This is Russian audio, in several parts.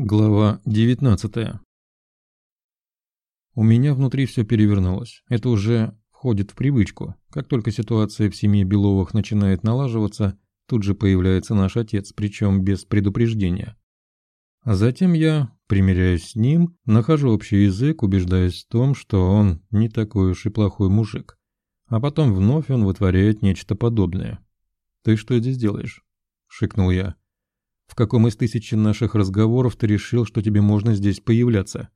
Глава 19 У меня внутри все перевернулось. Это уже входит в привычку. Как только ситуация в семье Беловых начинает налаживаться, тут же появляется наш отец, причем без предупреждения. А затем я, примиряюсь с ним, нахожу общий язык, убеждаясь в том, что он не такой уж и плохой мужик. А потом вновь он вытворяет нечто подобное. «Ты что здесь делаешь?» – шикнул я. В каком из тысячи наших разговоров ты решил, что тебе можно здесь появляться?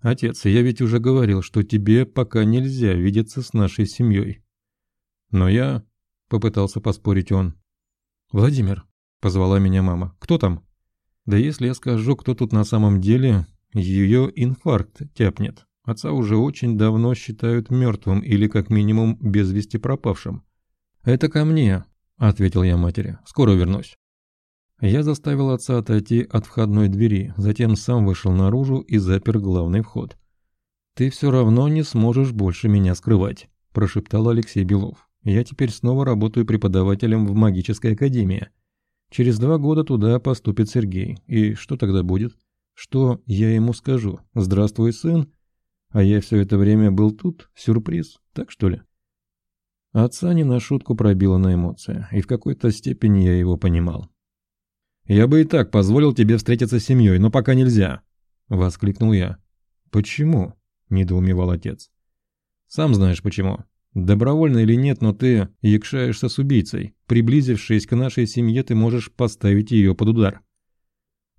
Отец, я ведь уже говорил, что тебе пока нельзя видеться с нашей семьей. Но я... Попытался поспорить он. «Владимир», — позвала меня мама, — «кто там?» «Да если я скажу, кто тут на самом деле, ее инфаркт тяпнет. Отца уже очень давно считают мертвым или как минимум без вести пропавшим». «Это ко мне», — ответил я матери. «Скоро вернусь». Я заставил отца отойти от входной двери, затем сам вышел наружу и запер главный вход. «Ты все равно не сможешь больше меня скрывать», – прошептал Алексей Белов. «Я теперь снова работаю преподавателем в магической академии. Через два года туда поступит Сергей. И что тогда будет? Что я ему скажу? Здравствуй, сын? А я все это время был тут? Сюрприз? Так что ли?» Отца не на шутку пробило на эмоции, и в какой-то степени я его понимал. «Я бы и так позволил тебе встретиться с семьей, но пока нельзя», — воскликнул я. «Почему?» — недоумевал отец. «Сам знаешь почему. Добровольно или нет, но ты якшаешься с убийцей. Приблизившись к нашей семье, ты можешь поставить ее под удар».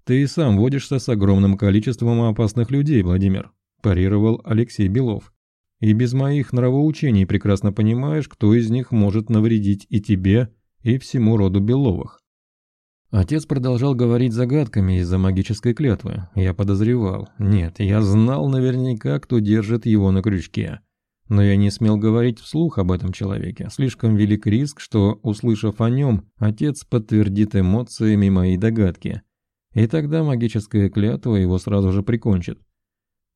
«Ты и сам водишься с огромным количеством опасных людей, Владимир», – парировал Алексей Белов. «И без моих нравоучений прекрасно понимаешь, кто из них может навредить и тебе, и всему роду Беловых. Отец продолжал говорить загадками из-за магической клятвы. Я подозревал. Нет, я знал наверняка, кто держит его на крючке. Но я не смел говорить вслух об этом человеке. Слишком велик риск, что, услышав о нем, отец подтвердит эмоциями мои догадки. И тогда магическая клятва его сразу же прикончит.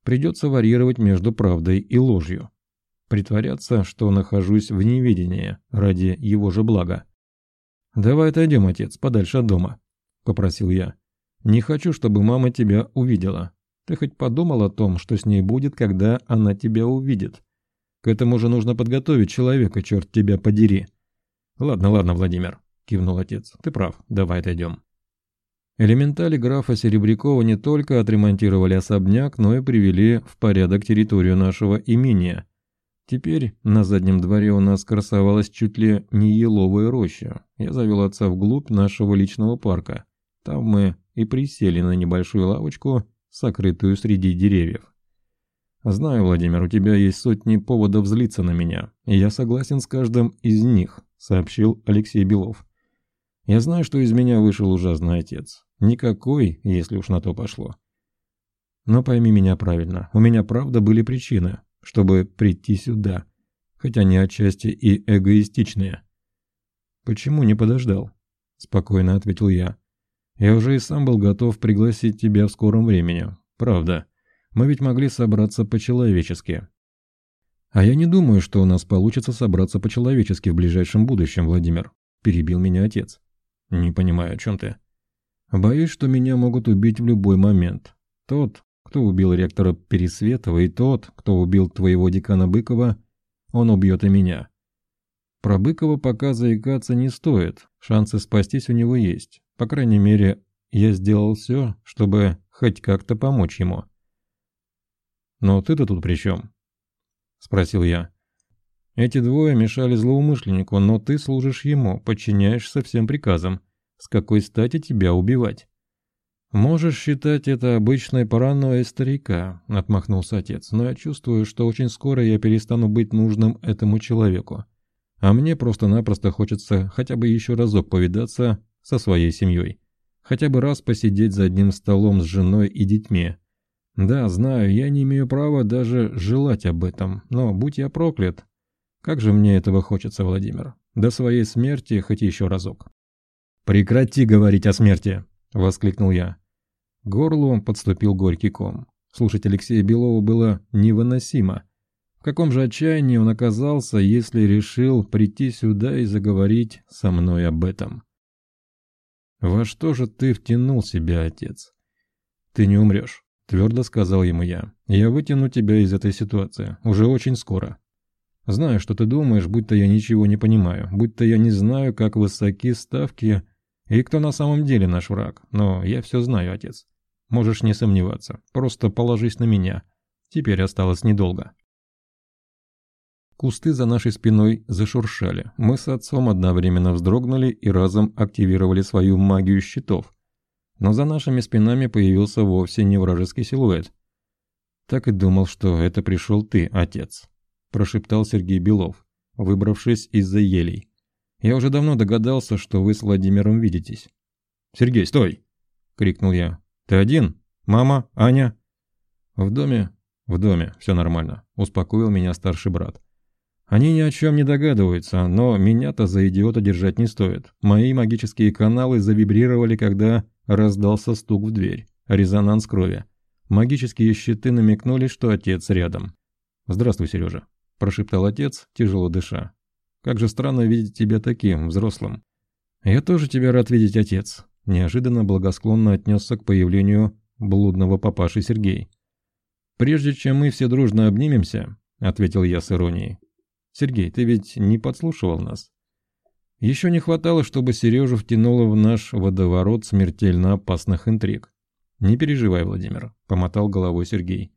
Придется варьировать между правдой и ложью. Притворяться, что нахожусь в неведении ради его же блага. «Давай отойдем, отец, подальше от дома», — попросил я. «Не хочу, чтобы мама тебя увидела. Ты хоть подумал о том, что с ней будет, когда она тебя увидит? К этому же нужно подготовить человека, черт тебя подери». «Ладно, ладно, Владимир», — кивнул отец. «Ты прав, давай отойдем». Элементали графа Серебрякова не только отремонтировали особняк, но и привели в порядок территорию нашего имения — Теперь на заднем дворе у нас красовалась чуть ли не еловая роща. Я завел отца вглубь нашего личного парка. Там мы и присели на небольшую лавочку, сокрытую среди деревьев. «Знаю, Владимир, у тебя есть сотни поводов злиться на меня, и я согласен с каждым из них», — сообщил Алексей Белов. «Я знаю, что из меня вышел ужасный отец. Никакой, если уж на то пошло. Но пойми меня правильно, у меня правда были причины, чтобы прийти сюда, хотя они отчасти и эгоистичные. «Почему не подождал?» – спокойно ответил я. «Я уже и сам был готов пригласить тебя в скором времени. Правда, мы ведь могли собраться по-человечески». «А я не думаю, что у нас получится собраться по-человечески в ближайшем будущем, Владимир», – перебил меня отец. «Не понимаю, о чем ты?» «Боюсь, что меня могут убить в любой момент. Тот, кто убил ректора Пересветова, и тот, кто убил твоего декана Быкова, он убьет и меня. Про Быкова пока заикаться не стоит, шансы спастись у него есть. По крайней мере, я сделал все, чтобы хоть как-то помочь ему. «Но ты-то тут при чем?» – спросил я. «Эти двое мешали злоумышленнику, но ты служишь ему, подчиняешься всем приказам. С какой стати тебя убивать?» «Можешь считать это обычной паранойей старика», — отмахнулся отец, «но я чувствую, что очень скоро я перестану быть нужным этому человеку. А мне просто-напросто хочется хотя бы еще разок повидаться со своей семьей. Хотя бы раз посидеть за одним столом с женой и детьми. Да, знаю, я не имею права даже желать об этом, но будь я проклят. Как же мне этого хочется, Владимир. До своей смерти хоть еще разок». «Прекрати говорить о смерти!» — воскликнул я. К горлу подступил горький ком. Слушать Алексея Белова было невыносимо. В каком же отчаянии он оказался, если решил прийти сюда и заговорить со мной об этом? «Во что же ты втянул себя, отец? «Ты не умрешь», — твердо сказал ему я. «Я вытяну тебя из этой ситуации. Уже очень скоро. Знаю, что ты думаешь, будто я ничего не понимаю, будто я не знаю, как высоки ставки и кто на самом деле наш враг. Но я все знаю, отец. Можешь не сомневаться. Просто положись на меня. Теперь осталось недолго». Кусты за нашей спиной зашуршали. Мы с отцом одновременно вздрогнули и разом активировали свою магию щитов. Но за нашими спинами появился вовсе не вражеский силуэт. «Так и думал, что это пришел ты, отец», – прошептал Сергей Белов, выбравшись из-за елей. «Я уже давно догадался, что вы с Владимиром видитесь». «Сергей, стой!» – крикнул я. «Ты один? Мама? Аня?» «В доме?» «В доме, все нормально», – успокоил меня старший брат. Они ни о чем не догадываются, но меня-то за идиота держать не стоит. Мои магические каналы завибрировали, когда раздался стук в дверь. Резонанс крови. Магические щиты намекнули, что отец рядом. «Здравствуй, Сережа», – прошептал отец, тяжело дыша. «Как же странно видеть тебя таким, взрослым». «Я тоже тебя рад видеть, отец», – неожиданно благосклонно отнесся к появлению блудного папаши Сергей. «Прежде чем мы все дружно обнимемся», – ответил я с иронией, Сергей, ты ведь не подслушивал нас? Еще не хватало, чтобы Сережу втянуло в наш водоворот смертельно опасных интриг. Не переживай, Владимир, помотал головой Сергей.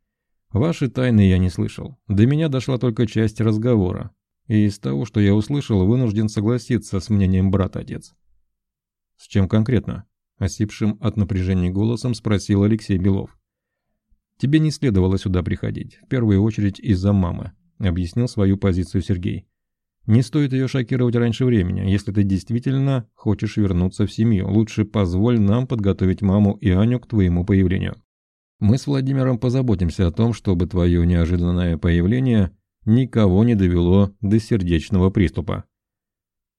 Ваши тайны я не слышал. До меня дошла только часть разговора. И из того, что я услышал, вынужден согласиться с мнением брат-отец. С чем конкретно? Осипшим от напряжения голосом спросил Алексей Белов. Тебе не следовало сюда приходить, в первую очередь из-за мамы. — объяснил свою позицию Сергей. «Не стоит ее шокировать раньше времени. Если ты действительно хочешь вернуться в семью, лучше позволь нам подготовить маму и Аню к твоему появлению. Мы с Владимиром позаботимся о том, чтобы твое неожиданное появление никого не довело до сердечного приступа».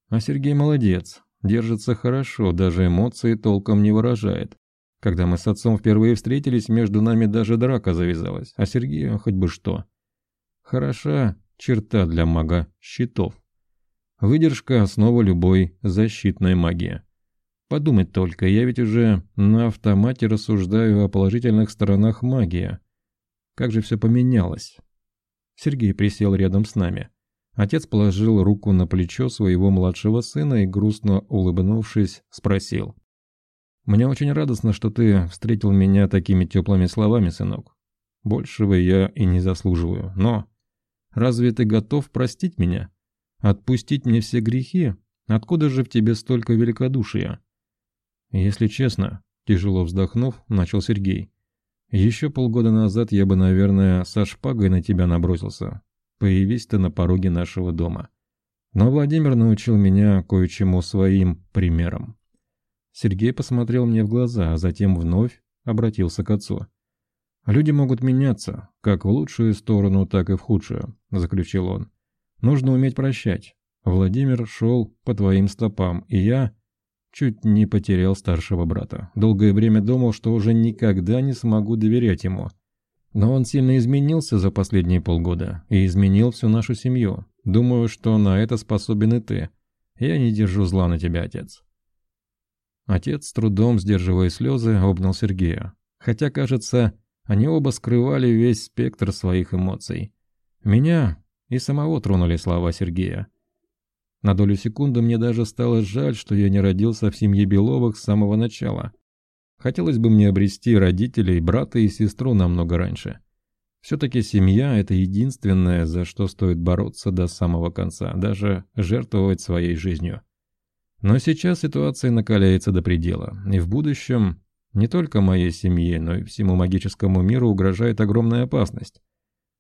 А Сергей молодец, держится хорошо, даже эмоции толком не выражает. Когда мы с отцом впервые встретились, между нами даже драка завязалась, а Сергею хоть бы что. Хороша черта для мага щитов. Выдержка – основа любой защитной магии. Подумать только, я ведь уже на автомате рассуждаю о положительных сторонах магии. Как же все поменялось. Сергей присел рядом с нами. Отец положил руку на плечо своего младшего сына и, грустно улыбнувшись, спросил. «Мне очень радостно, что ты встретил меня такими теплыми словами, сынок. Большего я и не заслуживаю, но Разве ты готов простить меня? Отпустить мне все грехи? Откуда же в тебе столько великодушия? Если честно, тяжело вздохнув, начал Сергей. Еще полгода назад я бы, наверное, со шпагой на тебя набросился. Появись ты на пороге нашего дома. Но Владимир научил меня кое-чему своим примером. Сергей посмотрел мне в глаза, а затем вновь обратился к отцу. «Люди могут меняться, как в лучшую сторону, так и в худшую», – заключил он. «Нужно уметь прощать. Владимир шел по твоим стопам, и я чуть не потерял старшего брата. Долгое время думал, что уже никогда не смогу доверять ему. Но он сильно изменился за последние полгода и изменил всю нашу семью. Думаю, что на это способен и ты. Я не держу зла на тебя, отец». Отец, с трудом сдерживая слезы, обнял Сергея. Хотя, кажется, они оба скрывали весь спектр своих эмоций. Меня и самого тронули слова Сергея. На долю секунды мне даже стало жаль, что я не родился в семье Беловых с самого начала. Хотелось бы мне обрести родителей, брата и сестру намного раньше. Все-таки семья – это единственное, за что стоит бороться до самого конца, даже жертвовать своей жизнью. Но сейчас ситуация накаляется до предела, и в будущем не только моей семье, но и всему магическому миру угрожает огромная опасность.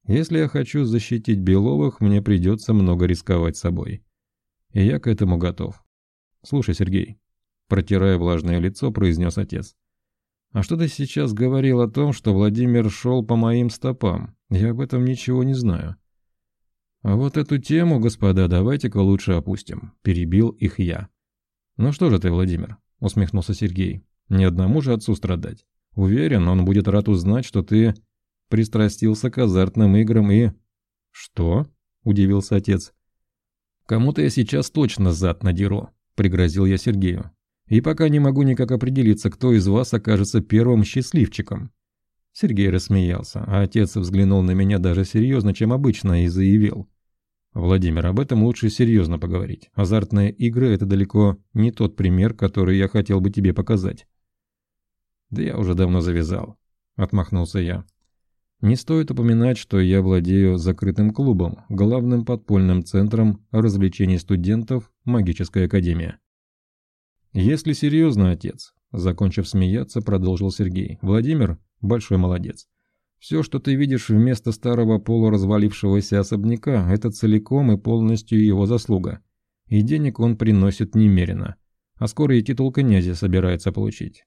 Если я хочу защитить Беловых, мне придется много рисковать собой. И я к этому готов. Слушай, Сергей, протирая влажное лицо, произнес отец. А что ты сейчас говорил о том, что Владимир шел по моим стопам? Я об этом ничего не знаю. А вот эту тему, господа, давайте-ка лучше опустим. Перебил их я. Ну что же ты, Владимир? Усмехнулся Сергей. Ни одному же отцу страдать. Уверен, он будет рад узнать, что ты пристрастился к азартным играм и... Что? Удивился отец. Кому-то я сейчас точно зад надеру, пригрозил я Сергею. И пока не могу никак определиться, кто из вас окажется первым счастливчиком. Сергей рассмеялся, а отец взглянул на меня даже серьезно, чем обычно, и заявил. «Владимир, об этом лучше серьезно поговорить. Азартные игры – это далеко не тот пример, который я хотел бы тебе показать». «Да я уже давно завязал», – отмахнулся я. «Не стоит упоминать, что я владею закрытым клубом, главным подпольным центром развлечений студентов Магической Академии». «Если серьезно, отец», – закончив смеяться, продолжил Сергей, – «Владимир – большой молодец. Все, что ты видишь вместо старого полуразвалившегося особняка, это целиком и полностью его заслуга. И денег он приносит немерено. А скоро и титул князя собирается получить.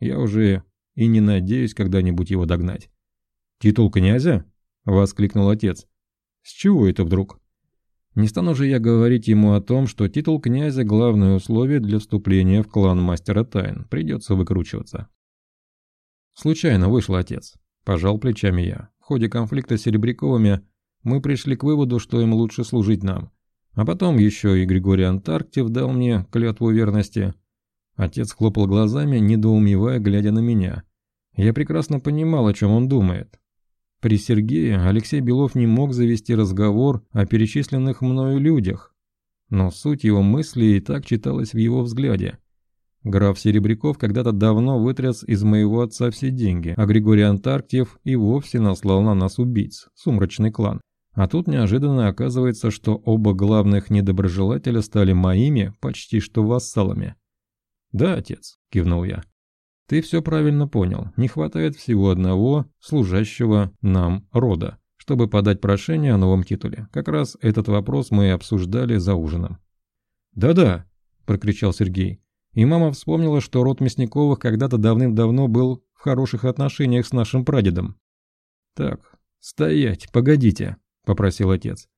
Я уже и не надеюсь когда-нибудь его догнать. «Титул князя?» – воскликнул отец. «С чего это вдруг?» Не стану же я говорить ему о том, что титул князя – главное условие для вступления в клан Мастера Тайн. Придется выкручиваться. Случайно вышел отец. Пожал плечами я. В ходе конфликта с Серебряковыми мы пришли к выводу, что им лучше служить нам. А потом еще и Григорий Антарктив дал мне клятву верности. Отец хлопал глазами, недоумевая, глядя на меня. Я прекрасно понимал, о чем он думает. При Сергее Алексей Белов не мог завести разговор о перечисленных мною людях. Но суть его мысли и так читалась в его взгляде. Граф Серебряков когда-то давно вытряс из моего отца все деньги, а Григорий Антарктьев и вовсе наслал на нас убийц, сумрачный клан. А тут неожиданно оказывается, что оба главных недоброжелателя стали моими почти что вассалами. «Да, отец», – кивнул я. «Ты все правильно понял. Не хватает всего одного служащего нам рода, чтобы подать прошение о новом титуле. Как раз этот вопрос мы обсуждали за ужином». «Да-да», – прокричал Сергей. И мама вспомнила, что род Мясниковых когда-то давным-давно был в хороших отношениях с нашим прадедом. «Так, стоять, погодите», — попросил отец.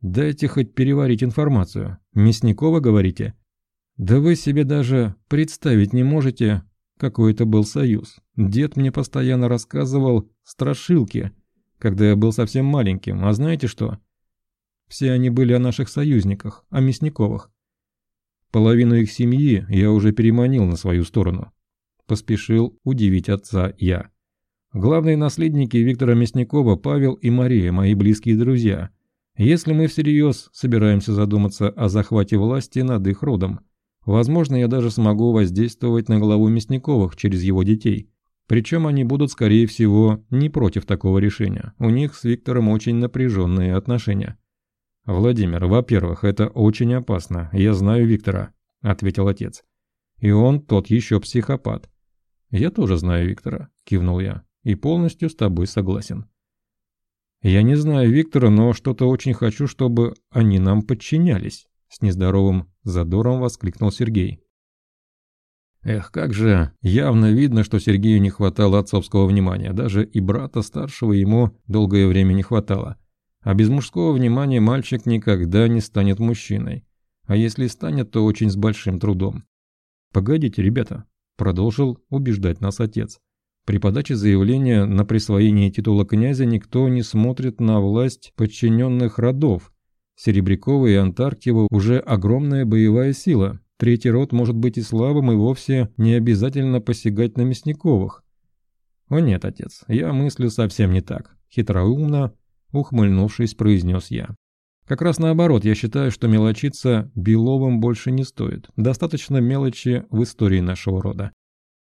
«Дайте хоть переварить информацию. Мясникова, говорите?» «Да вы себе даже представить не можете, какой это был союз. Дед мне постоянно рассказывал страшилки, когда я был совсем маленьким. А знаете что? Все они были о наших союзниках, о Мясниковых. Половину их семьи я уже переманил на свою сторону. Поспешил удивить отца я. Главные наследники Виктора Мясникова Павел и Мария, мои близкие друзья. Если мы всерьез собираемся задуматься о захвате власти над их родом, возможно, я даже смогу воздействовать на главу Мясниковых через его детей. Причем они будут, скорее всего, не против такого решения. У них с Виктором очень напряженные отношения. «Владимир, во-первых, это очень опасно. Я знаю Виктора», — ответил отец. «И он тот еще психопат». «Я тоже знаю Виктора», — кивнул я, — «и полностью с тобой согласен». «Я не знаю Виктора, но что-то очень хочу, чтобы они нам подчинялись», — с нездоровым задором воскликнул Сергей. Эх, как же явно видно, что Сергею не хватало отцовского внимания, даже и брата старшего ему долгое время не хватало. А без мужского внимания мальчик никогда не станет мужчиной. А если станет, то очень с большим трудом. «Погодите, ребята», – продолжил убеждать нас отец. При подаче заявления на присвоение титула князя никто не смотрит на власть подчиненных родов. Серебрякова и Антарктива уже огромная боевая сила. Третий род может быть и слабым, и вовсе не обязательно посягать на Мясниковых. О нет, отец, я мыслю совсем не так. Хитроумно, ухмыльнувшись, произнес я. Как раз наоборот, я считаю, что мелочиться Беловым больше не стоит. Достаточно мелочи в истории нашего рода.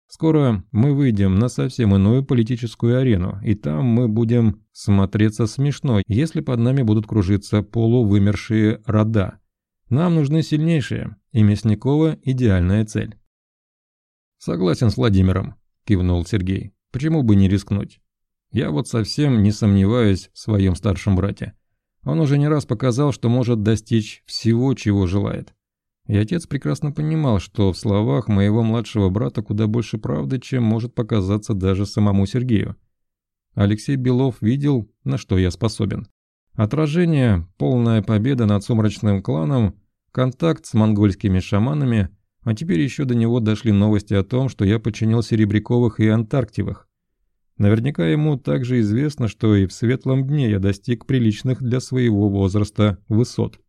Скоро мы выйдем на совсем иную политическую арену, и там мы будем смотреться смешно, если под нами будут кружиться полувымершие рода. Нам нужны сильнейшие, и Мясникова – идеальная цель. «Согласен с Владимиром», – кивнул Сергей. «Почему бы не рискнуть? Я вот совсем не сомневаюсь в своем старшем брате. Он уже не раз показал, что может достичь всего, чего желает. И отец прекрасно понимал, что в словах моего младшего брата куда больше правды, чем может показаться даже самому Сергею. Алексей Белов видел, на что я способен. Отражение, полная победа над сумрачным кланом, контакт с монгольскими шаманами, а теперь еще до него дошли новости о том, что я подчинил Серебряковых и Антарктивых. Наверняка ему также известно, что и в светлом дне я достиг приличных для своего возраста высот.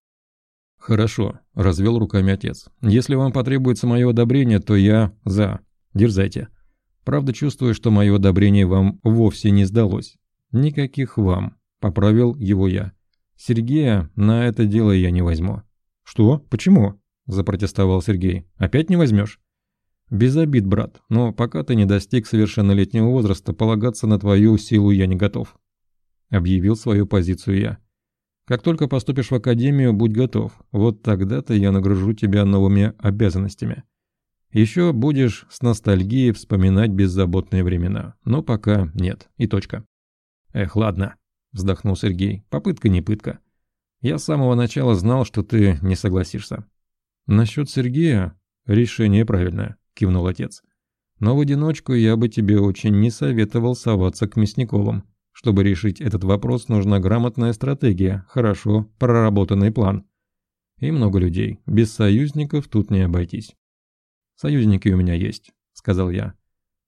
«Хорошо», – развел руками отец. «Если вам потребуется мое одобрение, то я за. Дерзайте». Правда, чувствую, что мое одобрение вам вовсе не сдалось. Никаких вам, поправил его я. Сергея на это дело я не возьму. Что? Почему? Запротестовал Сергей. Опять не возьмешь? Без обид, брат, но пока ты не достиг совершеннолетнего возраста, полагаться на твою силу я не готов. Объявил свою позицию я. Как только поступишь в академию, будь готов. Вот тогда-то я нагружу тебя новыми обязанностями. Еще будешь с ностальгией вспоминать беззаботные времена. Но пока нет. И точка. Эх, ладно, вздохнул Сергей. Попытка не пытка. Я с самого начала знал, что ты не согласишься. Насчет Сергея решение правильное, кивнул отец. Но в одиночку я бы тебе очень не советовал соваться к Мясниковым. Чтобы решить этот вопрос, нужна грамотная стратегия, хорошо проработанный план. И много людей. Без союзников тут не обойтись. «Союзники у меня есть», — сказал я.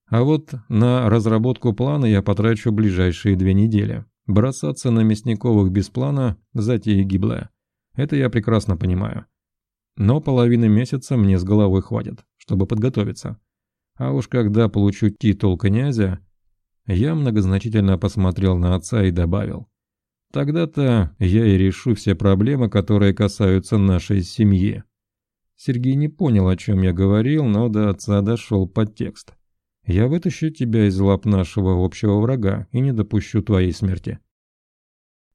«А вот на разработку плана я потрачу ближайшие две недели. Бросаться на Мясниковых без плана — затея гиблая. Это я прекрасно понимаю. Но половины месяца мне с головой хватит, чтобы подготовиться. А уж когда получу титул князя, я многозначительно посмотрел на отца и добавил. Тогда-то я и решу все проблемы, которые касаются нашей семьи. Сергей не понял, о чем я говорил, но до отца дошел подтекст. Я вытащу тебя из лап нашего общего врага и не допущу твоей смерти.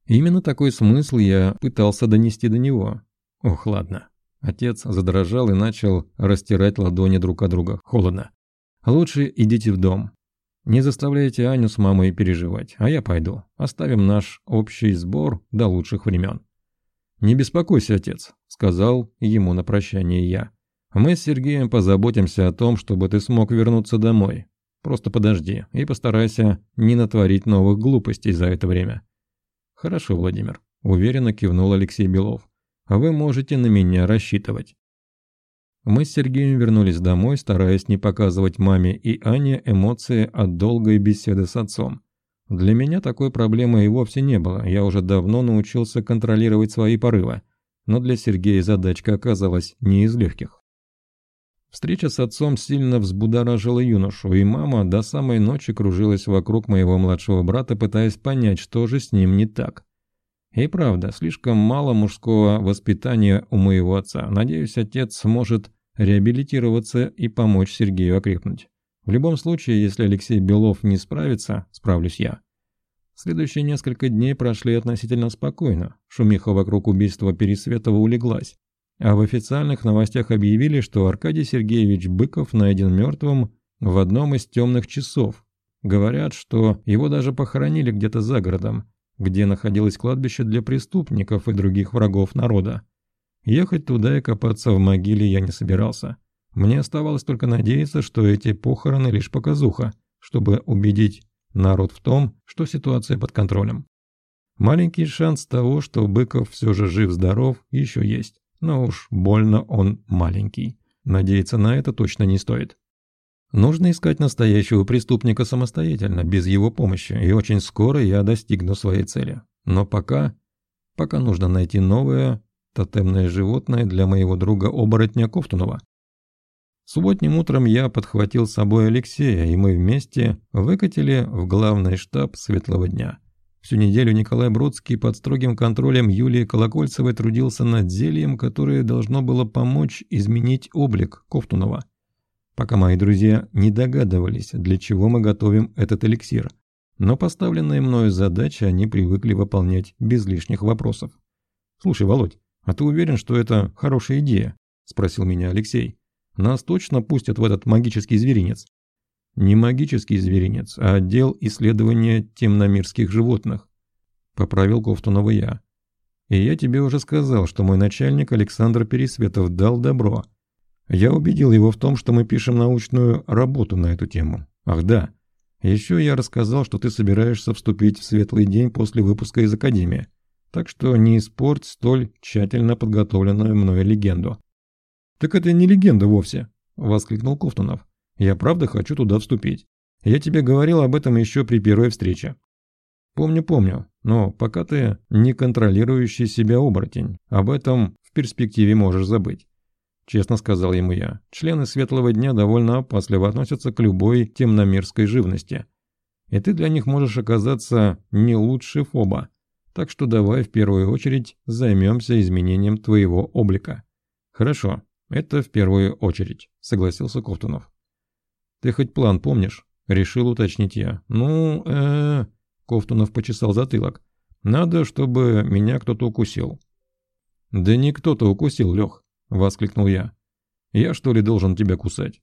Именно такой смысл я пытался донести до него. Ох, ладно. Отец задрожал и начал растирать ладони друг от друга. Холодно. Лучше идите в дом. Не заставляйте Аню с мамой переживать, а я пойду. Оставим наш общий сбор до лучших времен. «Не беспокойся, отец», — сказал ему на прощание я. «Мы с Сергеем позаботимся о том, чтобы ты смог вернуться домой. Просто подожди и постарайся не натворить новых глупостей за это время». «Хорошо, Владимир», — уверенно кивнул Алексей Белов. «Вы можете на меня рассчитывать». Мы с Сергеем вернулись домой, стараясь не показывать маме и Ане эмоции от долгой беседы с отцом. Для меня такой проблемы и вовсе не было, я уже давно научился контролировать свои порывы, но для Сергея задачка оказалась не из легких. Встреча с отцом сильно взбудоражила юношу, и мама до самой ночи кружилась вокруг моего младшего брата, пытаясь понять, что же с ним не так. И правда, слишком мало мужского воспитания у моего отца. Надеюсь, отец сможет реабилитироваться и помочь Сергею окрепнуть. В любом случае, если Алексей Белов не справится, справлюсь я. Следующие несколько дней прошли относительно спокойно. Шумиха вокруг убийства Пересветова улеглась. А в официальных новостях объявили, что Аркадий Сергеевич Быков найден мертвым в одном из темных часов. Говорят, что его даже похоронили где-то за городом, где находилось кладбище для преступников и других врагов народа. Ехать туда и копаться в могиле я не собирался. Мне оставалось только надеяться, что эти похороны лишь показуха, чтобы убедить народ в том, что ситуация под контролем. Маленький шанс того, что Быков все же жив-здоров, еще есть. Но уж больно он маленький. Надеяться на это точно не стоит. Нужно искать настоящего преступника самостоятельно, без его помощи, и очень скоро я достигну своей цели. Но пока... Пока нужно найти новое, тотемное животное для моего друга-оборотня Ковтунова. Субботним утром я подхватил с собой Алексея, и мы вместе выкатили в главный штаб Светлого дня. Всю неделю Николай Бродский под строгим контролем Юлии Колокольцевой трудился над зельем, которое должно было помочь изменить облик Ковтунова. Пока мои друзья не догадывались, для чего мы готовим этот эликсир. Но поставленные мною задачи они привыкли выполнять без лишних вопросов. «Слушай, Володь, «А ты уверен, что это хорошая идея?» – спросил меня Алексей. «Нас точно пустят в этот магический зверинец?» «Не магический зверинец, а отдел исследования темномирских животных», – поправил Ковтунова я. «И я тебе уже сказал, что мой начальник Александр Пересветов дал добро. Я убедил его в том, что мы пишем научную работу на эту тему. Ах да, еще я рассказал, что ты собираешься вступить в светлый день после выпуска из Академии так что не испорть столь тщательно подготовленную мною легенду. «Так это не легенда вовсе», — воскликнул Кофтунов. «Я правда хочу туда вступить. Я тебе говорил об этом еще при первой встрече». «Помню, помню, но пока ты не контролирующий себя оборотень, об этом в перспективе можешь забыть. – честно сказал ему я. «Члены Светлого Дня довольно опасливо относятся к любой темномирской живности. И ты для них можешь оказаться не лучше Фоба. Так что давай в первую очередь займемся изменением твоего облика». «Хорошо, это в первую очередь», – согласился Ковтунов. «Ты хоть план помнишь?» – решил уточнить я. «Ну, э, -э Ковтунов почесал затылок. «Надо, чтобы меня кто-то укусил». «Да не кто-то укусил, Лех», – воскликнул я. «Я что ли должен тебя кусать?»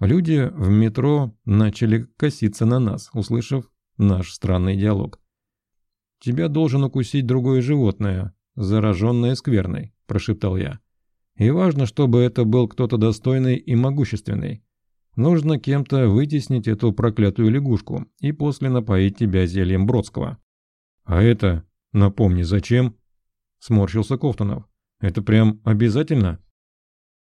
Люди в метро начали коситься на нас, услышав наш странный диалог. «Тебя должен укусить другое животное, зараженное скверной», – прошептал я. «И важно, чтобы это был кто-то достойный и могущественный. Нужно кем-то вытеснить эту проклятую лягушку и после напоить тебя зельем Бродского». «А это, напомни, зачем?» – сморщился Кофтунов. «Это прям обязательно?»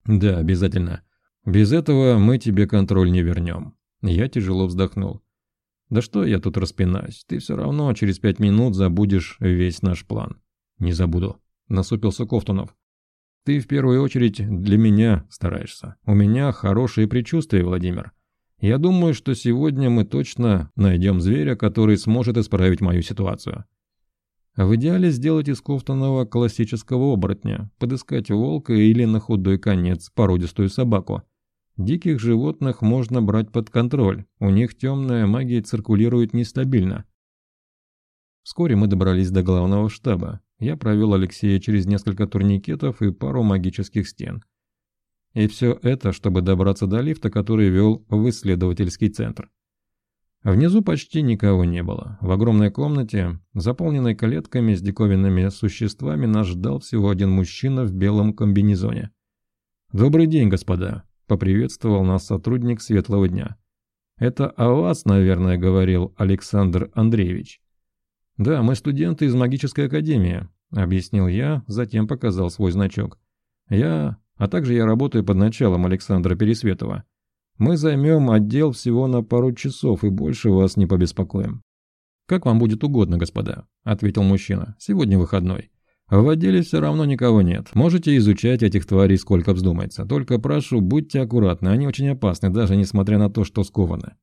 «Да, обязательно. Без этого мы тебе контроль не вернем». Я тяжело вздохнул. «Да что я тут распинаюсь? Ты все равно через пять минут забудешь весь наш план». «Не забуду», – насупился Кофтунов. Ты в первую очередь для меня стараешься. У меня хорошие предчувствия, Владимир. Я думаю, что сегодня мы точно найдем зверя, который сможет исправить мою ситуацию. В идеале сделать из Кофтонова классического оборотня, подыскать волка или на худой конец породистую собаку. Диких животных можно брать под контроль, у них темная магия циркулирует нестабильно. Вскоре мы добрались до главного штаба, я провел Алексея через несколько турникетов и пару магических стен. И все это, чтобы добраться до лифта, который вел в исследовательский центр. Внизу почти никого не было. В огромной комнате, заполненной клетками с диковинными существами, нас ждал всего один мужчина в белом комбинезоне. «Добрый день, господа!» – поприветствовал нас сотрудник Светлого дня. «Это о вас, наверное, говорил Александр Андреевич». «Да, мы студенты из магической академии», — объяснил я, затем показал свой значок. «Я... А также я работаю под началом Александра Пересветова. Мы займем отдел всего на пару часов и больше вас не побеспокоим». «Как вам будет угодно, господа», — ответил мужчина. «Сегодня выходной. В отделе все равно никого нет. Можете изучать этих тварей сколько вздумается. Только прошу, будьте аккуратны, они очень опасны, даже несмотря на то, что скованы».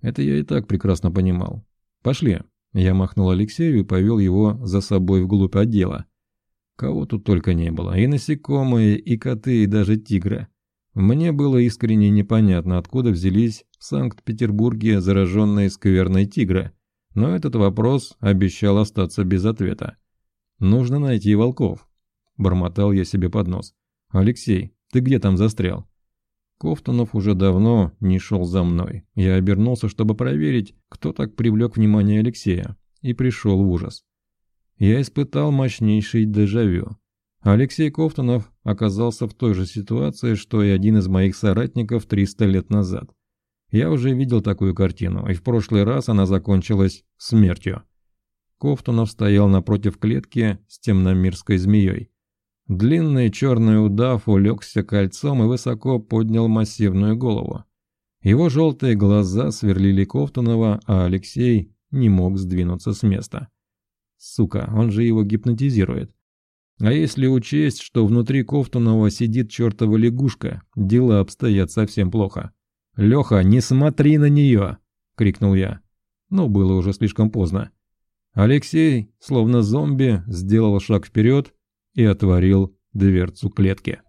Это я и так прекрасно понимал. «Пошли», я махнул Алексею и повел его за собой вглубь отдела. Кого тут только не было. И насекомые, и коты, и даже тигры. Мне было искренне непонятно, откуда взялись в Санкт-Петербурге зараженные скверной тигры. Но этот вопрос обещал остаться без ответа. «Нужно найти волков», – бормотал я себе под нос. «Алексей, ты где там застрял?» Кофтунов уже давно не шел за мной. Я обернулся, чтобы проверить, кто так привлек внимание Алексея, и пришел в ужас. Я испытал мощнейший дежавю. Алексей Кофтунов оказался в той же ситуации, что и один из моих соратников 300 лет назад. Я уже видел такую картину, и в прошлый раз она закончилась смертью. Кофтунов стоял напротив клетки с темномирской змеей. Длинный черный удав улегся кольцом и высоко поднял массивную голову. Его желтые глаза сверлили Ковтунова, а Алексей не мог сдвинуться с места. Сука, он же его гипнотизирует. А если учесть, что внутри Ковтунова сидит чертова лягушка, дела обстоят совсем плохо. «Леха, не смотри на нее!» — крикнул я. Но было уже слишком поздно. Алексей, словно зомби, сделал шаг вперед и отворил дверцу клетки.